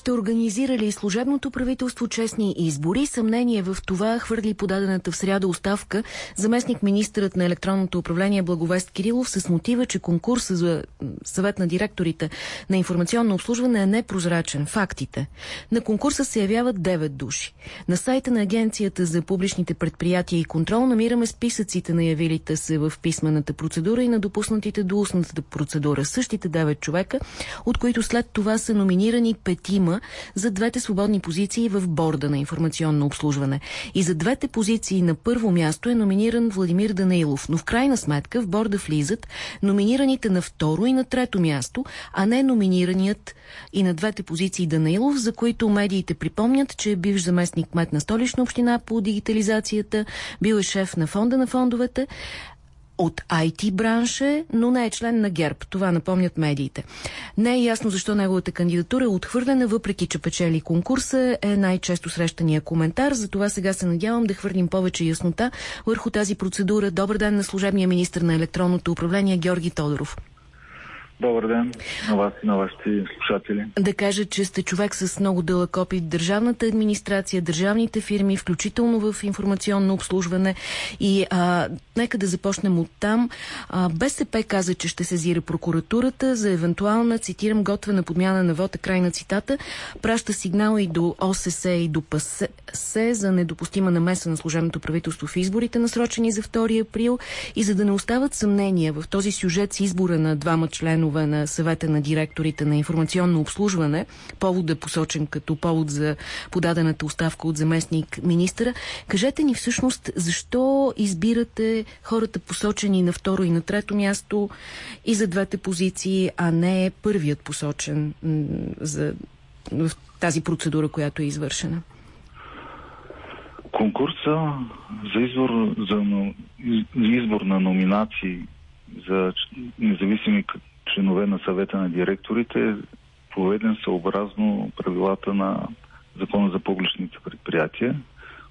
Ще организира ли служебното правителство честни избори? Съмнение в това хвърли подадената в сряда оставка заместник министърът на електронното управление Благовест Кирилов с мотива, че конкурса за съвет на директорите на информационно обслужване е непрозрачен. Фактите. На конкурса се явяват 9 души. На сайта на Агенцията за публичните предприятия и контрол намираме списъците на явилите се в писмената процедура и на допуснатите до устната процедура. Същите 9 човека, от които след това са номинирани петима за двете свободни позиции в борда на информационно обслужване. И за двете позиции на първо място е номиниран Владимир Данаилов, но в крайна сметка в борда влизат номинираните на второ и на трето място, а не номинираният и на двете позиции Данаилов, за които медиите припомнят, че е бивш заместник мет на столична община по дигитализацията, бил е шеф на фонда на фондовете, от IT бранша, но не е член на ГЕРБ. Това напомнят медиите. Не е ясно защо неговата кандидатура е отхвърлена, въпреки че печели конкурса, е най-често срещания коментар. Затова сега се надявам да хвърлим повече яснота върху тази процедура. Добър ден на служебния министр на електронното управление Георги Тодоров. Добър ден на вас и на вашите слушатели. Да кажа, че сте човек с много дълъг опит държавната администрация, държавните фирми, включително в информационно обслужване. И а, нека да започнем от там. А, БСП каза, че ще сезира прокуратурата за евентуална, цитирам, готвена подмяна на вота, край на цитата. Праща сигнал и до ОССЕ и до ПСЕ за недопустима намеса на служебното правителство в изборите, насрочени за 2 април. И за да не остават съмнения в този сюжет с избора на двама членове членове на съвета на директорите на информационно обслужване, повод е посочен като повод за подадената оставка от заместник министра. Кажете ни всъщност защо избирате хората посочени на второ и на трето място и за двете позиции, а не първият посочен за, тази процедура, която е извършена? Конкурса за избор, за, за избор на номинации за независими членове на съвета на директорите, поведен съобразно правилата на Закона за публичните предприятия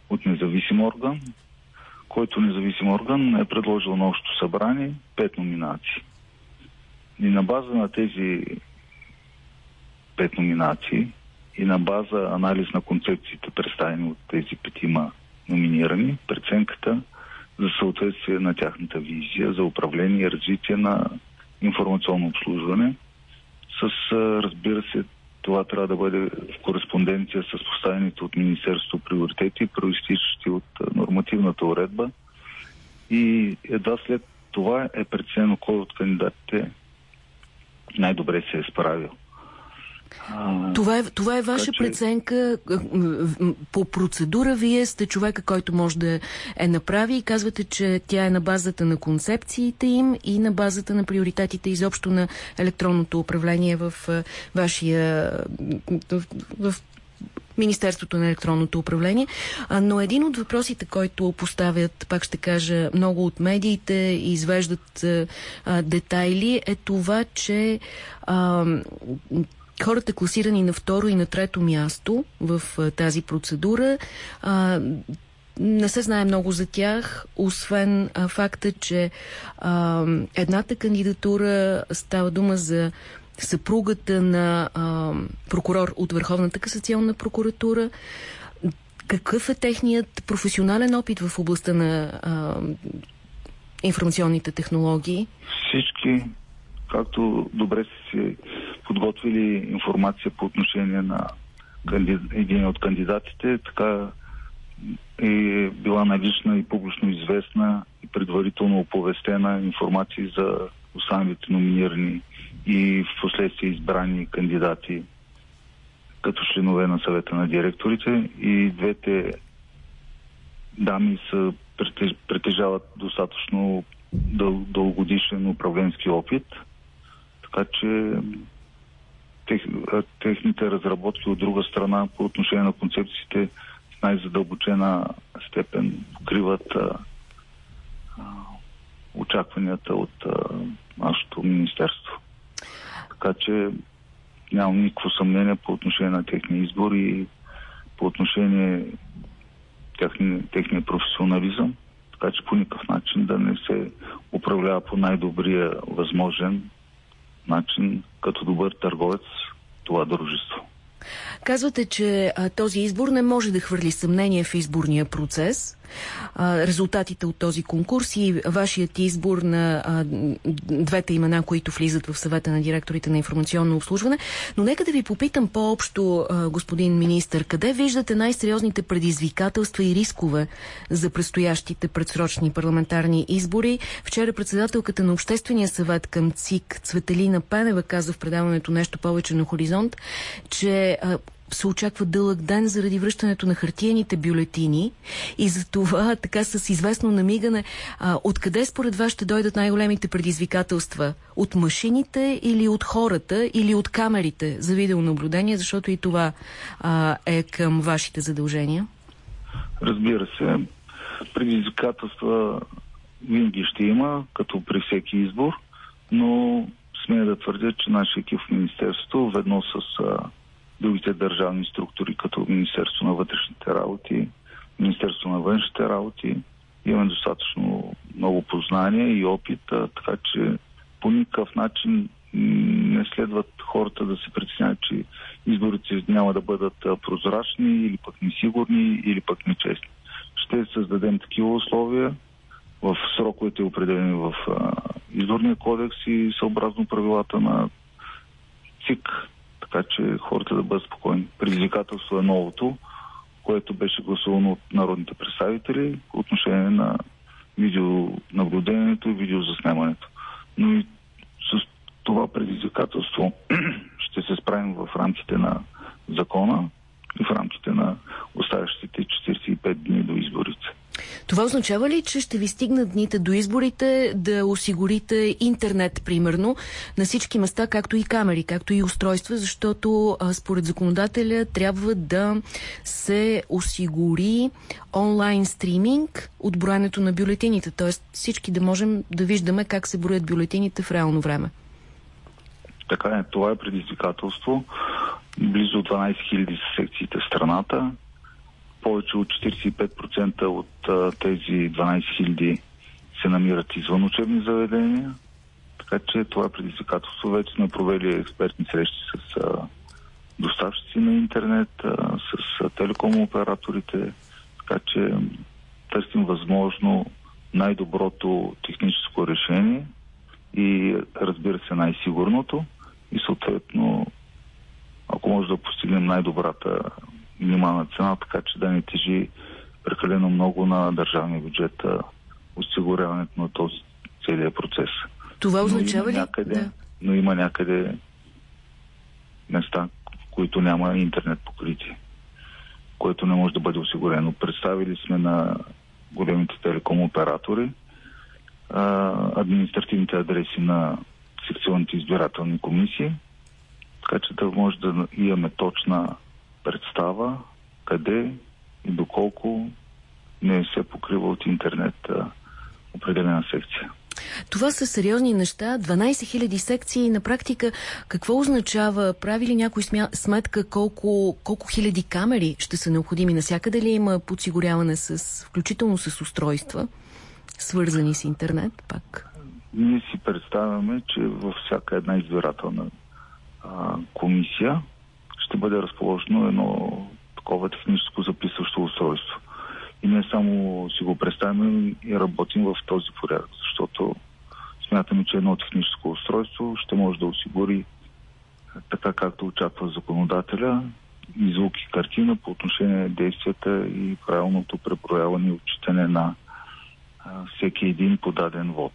от независим орган, който независим орган е предложил на общото събрание пет номинации. И на база на тези пет номинации и на база анализ на концепциите, представени от тези петима номинирани, преценката за съответствие на тяхната визия за управление и развитие на информационно обслужване. С, разбира се, това трябва да бъде в кореспонденция с поставените от Министерството приоритети, проистичащи от нормативната уредба. И едва след това е преценено кой от кандидатите най-добре се е справил. Това е, това е ваша че... преценка. По процедура вие сте човека, който може да е направи и казвате, че тя е на базата на концепциите им и на базата на приоритетите изобщо на електронното управление в вашия в, в Министерството на електронното управление. Но един от въпросите, който поставят, пак ще кажа, много от медиите и извеждат а, детайли, е това, че а, хората класирани на второ и на трето място в тази процедура а, не се знае много за тях, освен а, факта, че а, едната кандидатура става дума за съпругата на а, прокурор от Върховната касационна прокуратура. Какъв е техният професионален опит в областта на а, информационните технологии? Всички, както добре си подготвили информация по отношение на един от кандидатите, така е била налична и публично известна и предварително оповестена информация за останалите номинирани и в последствие избрани кандидати като членове на съвета на директорите. И двете дами са, притежават достатъчно дъл, дългогодишен управленски опит, така че техните разработки от друга страна по отношение на концепциите с най-задълбочена степен покриват а, а, очакванията от а, нашето министерство. Така че нямам никакво съмнение по отношение на техния избор и по отношение техни, техния професионализъм, така че по никакъв начин да не се управлява по най-добрия възможен начин като добър търговец това дружество. Казвате, че а, този избор не може да хвърли съмнение в изборния процес. А, резултатите от този конкурс и вашият избор на а, двете имена, които влизат в съвета на директорите на информационно обслужване. Но нека да ви попитам по-общо, господин министр, къде виждате най-сериозните предизвикателства и рискове за предстоящите предсрочни парламентарни избори? Вчера председателката на Обществения съвет към ЦИК Цветелина Пенева каза в предаването нещо повече на Хоризонт, че се очаква дълъг ден заради връщането на хартиените бюлетини и за това така с известно намигане а, откъде според вас ще дойдат най-големите предизвикателства? От машините или от хората или от камерите за видеонаблюдение, защото и това а, е към вашите задължения? Разбира се, предизвикателства винаги ще има, като при всеки избор, но смея да твърдя, че нашия екип в Министерството, ведно с другите държавни структури, като Министерство на вътрешните работи, Министерство на външните работи. Имаме достатъчно много познания и опит, така че по никакъв начин не следват хората да се притесняват, че изборите няма да бъдат прозрачни или пък несигурни или пък нечестни. Ще създадем такива условия в сроковете определени в изборния кодекс и съобразно правилата на ЦИК така че хората да бъдат спокойни. Предизвикателство е новото, което беше гласувано от народните представители по отношение на видеонаблюдението и видеозаснемането. Но и с това предизвикателство ще се справим в рамките на закона и в рамките на оставащите 45 дни до изборите. Това означава ли, че ще ви стигнат дните до изборите да осигурите интернет, примерно, на всички места, както и камери, както и устройства, защото а, според законодателя трябва да се осигури онлайн стриминг от броенето на бюлетините, т.е. всички да можем да виждаме как се броят бюлетините в реално време. Така е, това е предизвикателство. Близо 12 000 са секциите в страната повече от 45% от а, тези 12 000 се намират извън учебни заведения. Така че това е предизвикателство. Вече сме провели експертни срещи с а, доставчици на интернет, а, с а, телеком операторите, така че търсим възможно най-доброто техническо решение и разбира се най-сигурното и съответно ако може да постигнем най-добрата минимална цена, така че да не тежи прекалено много на държавния бюджет осигуряването на този целият процес. Това означава ли? Някъде, да. Но има някъде места, които няма интернет покритие, което не може да бъде осигурено. Представили сме на големите телеком оператори административните адреси на секционните избирателни комисии, така че да може да имаме точна представа къде и доколко не се покрива от интернет а, определена секция. Това са сериозни неща. 12 000 секции на практика какво означава? Прави ли някой смя... сметка колко, колко хиляди камери ще са необходими? Насякъде ли има подсигуряване с, включително с устройства, свързани с интернет пак? Ние си представяме, че във всяка една избирателна а, комисия ще бъде разположено едно такова техническо записващо устройство. И не само си го представяме и работим в този порядък, защото смятаме, че едно техническо устройство ще може да осигури така както очаква законодателя и звук и картина по отношение на действията и правилното преброяване и отчитане на всеки един подаден вод.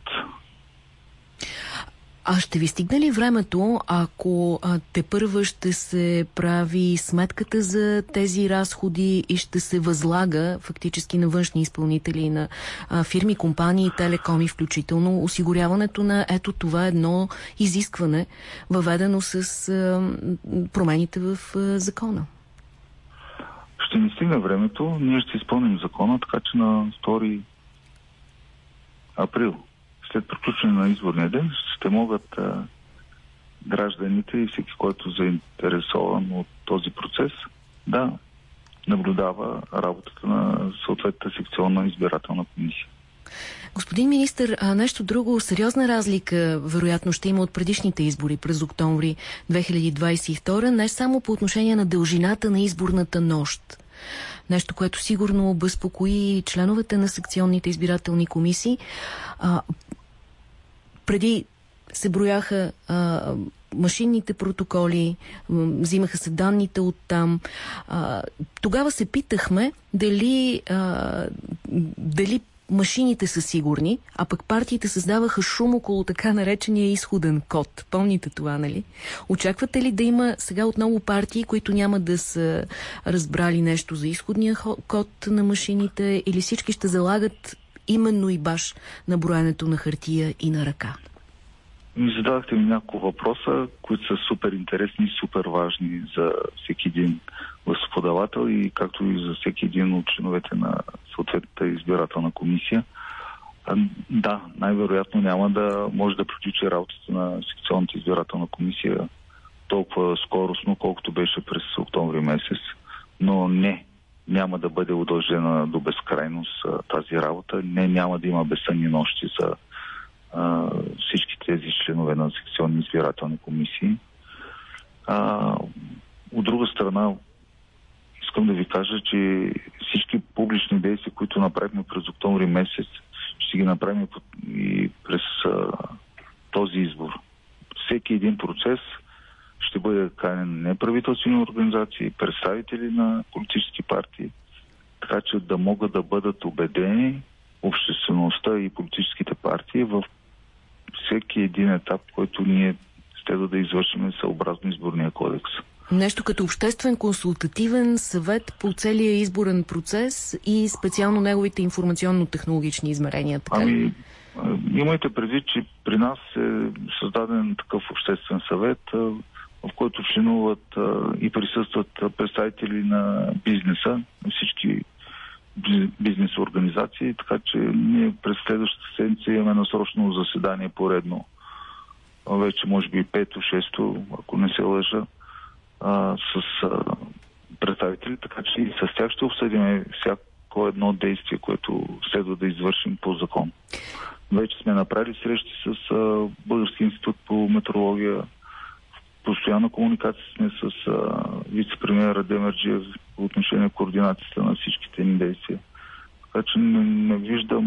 А ще ви стигне ли времето, ако а, те първа ще се прави сметката за тези разходи и ще се възлага фактически на външни изпълнители, на а, фирми, компании, телекоми включително, осигуряването на ето това едно изискване, въведено с а, промените в а, закона? Ще ни стигне времето, ние ще изпълним закона, така че на 2 април след приключване на изборния ден ще могат а, гражданите и всеки, който е заинтересован от този процес, да наблюдава работата на съответната секционна избирателна комисия. Господин министр, нещо друго, сериозна разлика вероятно ще има от предишните избори през октомври 2022, не само по отношение на дължината на изборната нощ. Нещо, което сигурно безпокои членовете на секционните избирателни комисии. А, преди се брояха а, машинните протоколи, взимаха се данните от там. А, тогава се питахме дали, а, дали машините са сигурни, а пък партиите създаваха шум около така наречения изходен код. Помните това, нали? Очаквате ли да има сега отново партии, които няма да са разбрали нещо за изходния код на машините или всички ще залагат именно и баш на броенето на хартия и на ръка? Ми зададахте ми няколко въпроса, които са супер интересни и супер важни за всеки един гласоподавател и както и за всеки един от членовете на съответната избирателна комисия. Да, най-вероятно няма да може да приключи работата на секционната избирателна комисия толкова скоростно, колкото беше през октомври месец. Но не, няма да бъде удължена до безкрайност тази работа. Не, няма да има безсънни нощи за а, всички тези членове на секционни избирателни комисии. А, от друга страна, искам да ви кажа, че всички публични действия, които направихме през октомври месец, ще ги направим и през а, този избор. Всеки един процес ще бъде канен неправителствени организации, представители на политически партии, така че да могат да бъдат убедени обществеността и политическите партии в всеки един етап, който ние следва да извършим съобразно изборния кодекс. Нещо като обществен консултативен съвет по целия изборен процес и специално неговите информационно-технологични измерения. Така? Ами, имайте предвид, че при нас е създаден такъв обществен съвет, в който членуват и присъстват представители на бизнеса, всички бизнес организации, така че ние през следващата седмица имаме насрочно заседание поредно. Вече може би пето, шесто, ако не се лъжа, а, с а, представители, така че и с тях ще обсъдим всяко едно действие, което следва да извършим по закон. Вече сме направили срещи с а, Български институт по метрология, постоянна комуникация сме с вице-премьера Демерджиев по отношение на координацията на всичките ни действия. Така че не, не виждам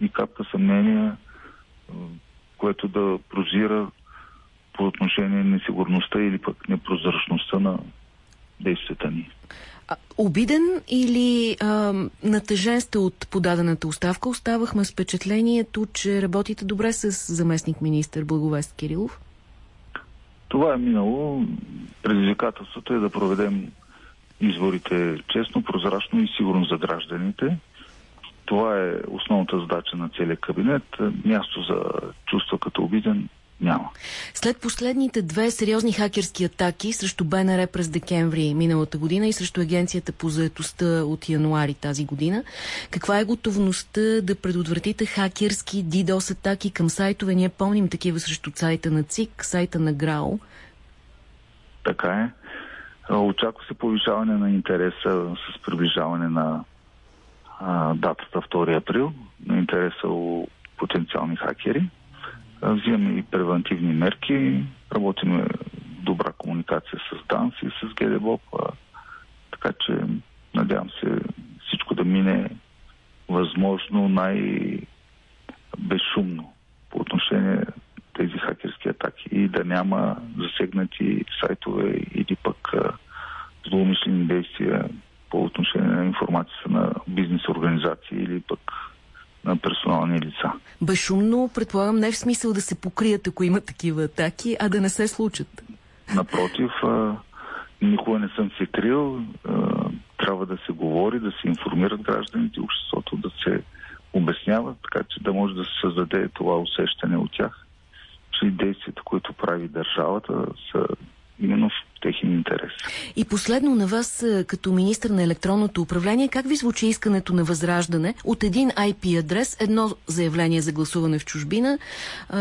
ни капка съмнение, което да прозира по отношение на несигурността или пък непрозрачността на действията ни. Обиден или а, натъжен сте от подадената оставка? Оставахме с впечатлението, че работите добре с заместник министър Благовест Кирилов. Това е минало. Предизвикателството е да проведем изборите честно, прозрачно и сигурно за гражданите. Това е основната задача на целият кабинет. Място за чувства като обиден няма. След последните две сериозни хакерски атаки срещу БНР през декември миналата година и срещу Агенцията по заетостта от януари тази година, каква е готовността да предотвратите хакерски DDoS атаки към сайтове? Ние помним такива срещу сайта на ЦИК, сайта на ГРАО. Така е. Очаква се повишаване на интереса с приближаване на а, датата 2 април, на интереса у потенциални хакери взимаме и превентивни мерки, работиме добра комуникация с ДАНС и с ГДБОП, така че надявам се всичко да мине възможно най-безшумно по отношение тези хакерски атаки и да няма засегнати сайтове или пък злоумишлени действия по отношение на информацията на бизнес организации или пък. Безшумно, предполагам, не в смисъл да се покрият, ако има такива атаки, а да не се случат. Напротив, никога не съм се крил. Трябва да се говори, да се информират гражданите, обществото да се обяснява, така че да може да се създаде това усещане от тях, че действията, които прави държавата, са именно в техен интерес. И последно на вас, като министр на електронното управление, как ви звучи искането на възраждане от един IP адрес, едно заявление за гласуване в чужбина?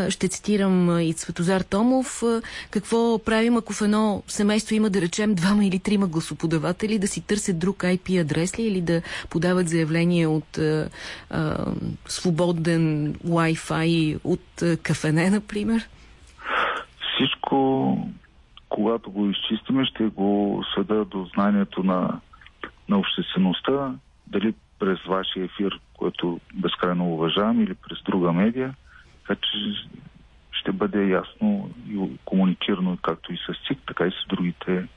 Ще цитирам и Цветозар Томов. Какво правим, ако в едно семейство има, да речем, двама или трима гласоподаватели, да си търсят друг IP адрес ли или да подават заявление от а, а, свободен Wi-Fi от а, кафене, например? Всичко когато го изчистиме, ще го съда до знанието на, на обществеността, дали през вашия ефир, който безкрайно уважавам, или през друга медия, така че ще бъде ясно и комуникирано както и с ЦИК, така и с другите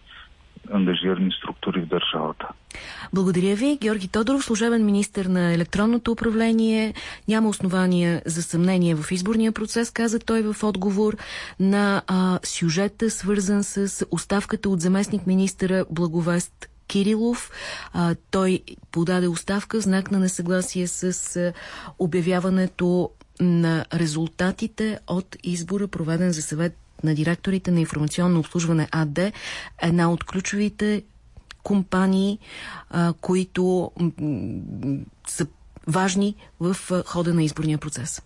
ангажирани структури в държавата. Благодаря ви. Георги Тодоров, служебен министр на електронното управление. Няма основания за съмнение в изборния процес, каза той в отговор на а, сюжета, свързан с оставката от заместник министъра Благовест Кирилов. А, той подаде оставка знак на несъгласие с а, обявяването на резултатите от избора, проведен за съвет на директорите на информационно обслужване АД, една от ключовите компании, а, които са важни в хода на изборния процес.